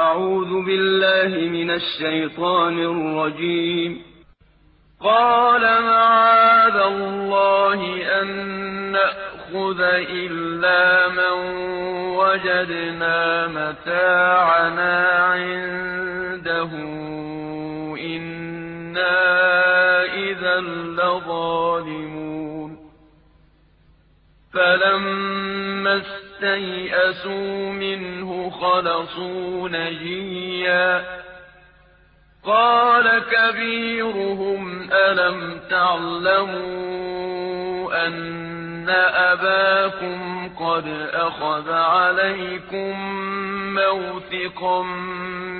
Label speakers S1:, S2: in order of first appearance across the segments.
S1: أعوذ بالله من الشيطان الرجيم. قال معاذ الله أن نأخذ إلا من وجدنا متاعنا عنده. إنا إذا لظالمون. فلما اسْتَيْأَسُوا مِنْهُ خَلَصُوا نَجِيًّا. قَالَ كَبِيرُهُمْ أَلَمْ تَعْلَمُوا أَنَّ أَبَاكُمْ قَدْ أَخَذَ عَلَيْكُم مَّوْثِقًا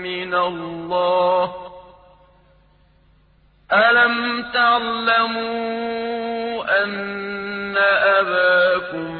S1: مِّنَ اللَّهِ؟ أَلَمْ تَعْلَمُوا أَنَّ أَبَاكُمْ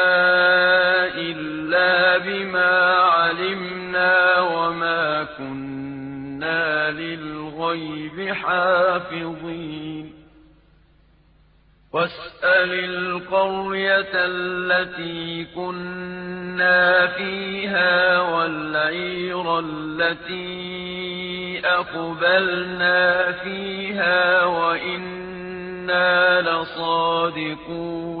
S1: علمنا وما كنا للغيب حافظين. واسأل القرية التي كنا فيها والعير التي أقبلنا فيها وإنا لصادقون.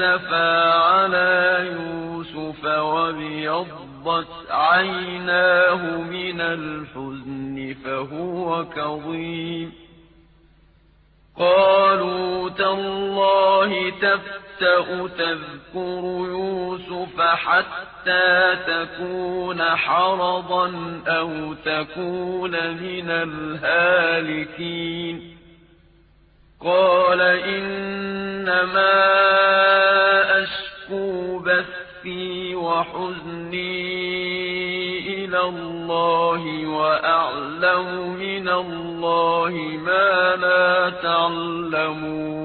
S1: أسفا على يوسف وابيضت عيناه من الحزن فهو كظيم قالوا تالله تفتأ تذكر يوسف حتى تكون حرضا أو تكون من الهالكين قال إنما أشكو بثي وحزني إلى الله وأعلم من الله ما لا تعلمون